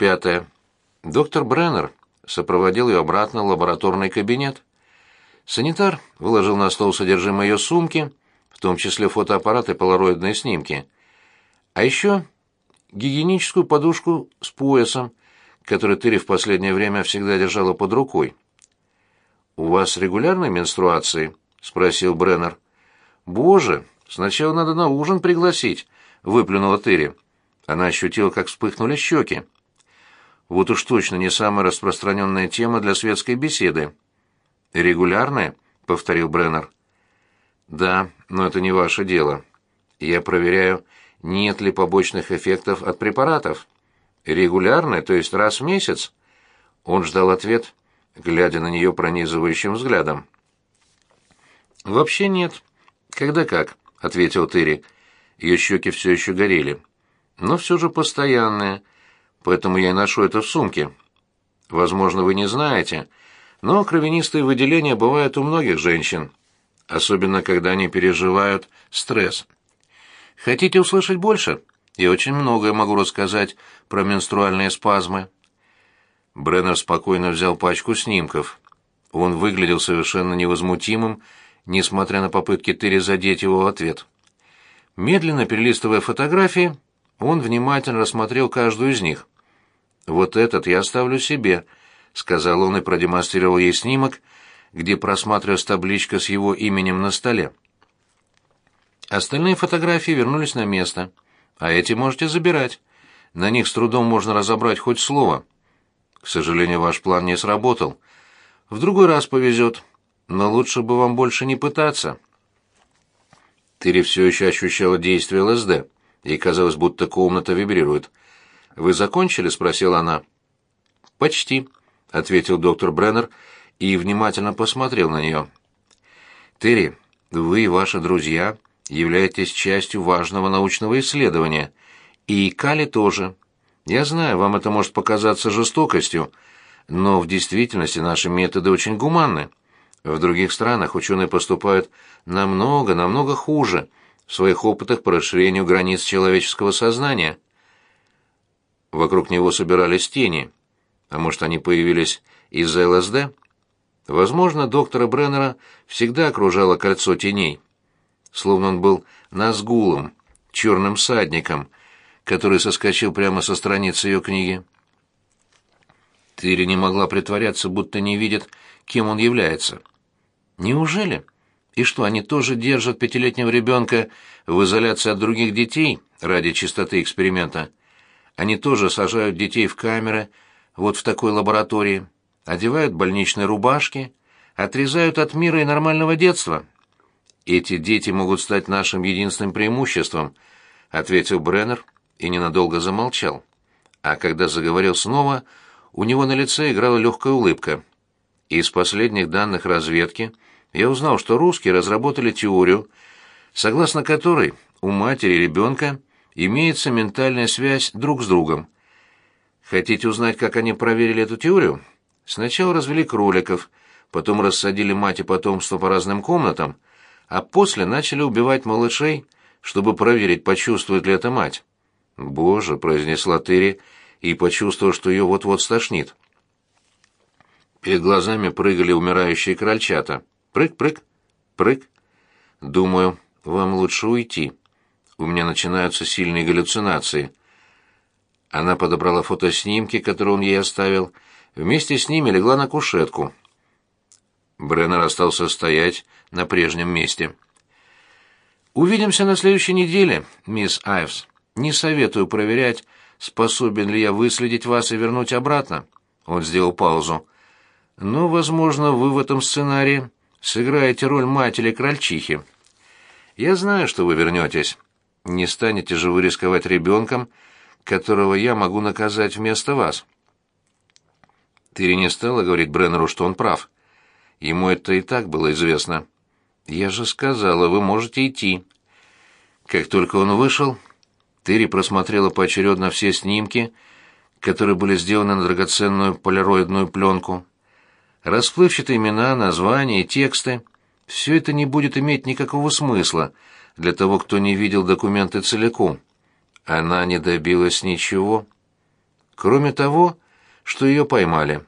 пятое. Доктор Бреннер сопроводил ее обратно в лабораторный кабинет. Санитар выложил на стол содержимое ее сумки, в том числе фотоаппарат и полароидные снимки. А еще гигиеническую подушку с поясом, который Тыри в последнее время всегда держала под рукой. «У вас регулярные менструации?» — спросил Бреннер. «Боже, сначала надо на ужин пригласить», — выплюнула Тыри. Она ощутила, как вспыхнули щеки. Вот уж точно не самая распространенная тема для светской беседы. «Регулярная?» — повторил Бреннер. «Да, но это не ваше дело. Я проверяю, нет ли побочных эффектов от препаратов. Регулярная, то есть раз в месяц?» Он ждал ответ, глядя на нее пронизывающим взглядом. «Вообще нет. Когда как?» — ответил Терри. Ее щеки все еще горели но все же постоянные, поэтому я и ношу это в сумке. Возможно, вы не знаете, но кровянистые выделения бывают у многих женщин, особенно когда они переживают стресс. Хотите услышать больше? Я очень многое могу рассказать про менструальные спазмы. Бреннер спокойно взял пачку снимков. Он выглядел совершенно невозмутимым, несмотря на попытки Терри задеть его в ответ. Медленно перелистывая фотографии, он внимательно рассмотрел каждую из них. «Вот этот я оставлю себе», — сказал он и продемонстрировал ей снимок, где просматривалась табличка с его именем на столе. Остальные фотографии вернулись на место, а эти можете забирать. На них с трудом можно разобрать хоть слово. К сожалению, ваш план не сработал. В другой раз повезет, но лучше бы вам больше не пытаться. Тыри все еще ощущала действие ЛСД. Ей казалось, будто комната вибрирует. «Вы закончили?» — спросила она. «Почти», — ответил доктор Бреннер и внимательно посмотрел на нее. «Терри, вы и ваши друзья являетесь частью важного научного исследования. И Кали тоже. Я знаю, вам это может показаться жестокостью, но в действительности наши методы очень гуманны. В других странах ученые поступают намного, намного хуже» в своих опытах по расширению границ человеческого сознания. Вокруг него собирались тени. А может, они появились из-за ЛСД? Возможно, доктора Бреннера всегда окружало кольцо теней. Словно он был назгулом, черным садником, который соскочил прямо со страницы ее книги. Тири не могла притворяться, будто не видит, кем он является. Неужели? И что, они тоже держат пятилетнего ребенка в изоляции от других детей ради чистоты эксперимента? Они тоже сажают детей в камеры, вот в такой лаборатории, одевают больничные рубашки, отрезают от мира и нормального детства. Эти дети могут стать нашим единственным преимуществом, ответил Бреннер и ненадолго замолчал. А когда заговорил снова, у него на лице играла легкая улыбка. Из последних данных разведки – я узнал, что русские разработали теорию, согласно которой у матери ребенка имеется ментальная связь друг с другом. Хотите узнать, как они проверили эту теорию? Сначала развели кроликов, потом рассадили мать и потомство по разным комнатам, а после начали убивать малышей, чтобы проверить, почувствует ли это мать. «Боже!» — произнесла Терри и почувствовала, что ее вот-вот стошнит. Перед глазами прыгали умирающие крольчата. Прыг-прыг, прыг. Думаю, вам лучше уйти. У меня начинаются сильные галлюцинации. Она подобрала фотоснимки, которые он ей оставил, вместе с ними легла на кушетку. Бреннер остался стоять на прежнем месте. «Увидимся на следующей неделе, мисс Айвс. Не советую проверять, способен ли я выследить вас и вернуть обратно». Он сделал паузу. «Но, возможно, вы в этом сценарии сыграете роль матери крольчихи. Я знаю, что вы вернетесь. Не станете же вы рисковать ребенком, которого я могу наказать вместо вас. Ты не стала говорить Бреннеру, что он прав. Ему это и так было известно. Я же сказала, вы можете идти. Как только он вышел, Терри просмотрела поочередно все снимки, которые были сделаны на драгоценную полироидную пленку. Расплывчатые имена, названия, тексты — все это не будет иметь никакого смысла для того, кто не видел документы целиком. Она не добилась ничего. кроме того, что ее поймали.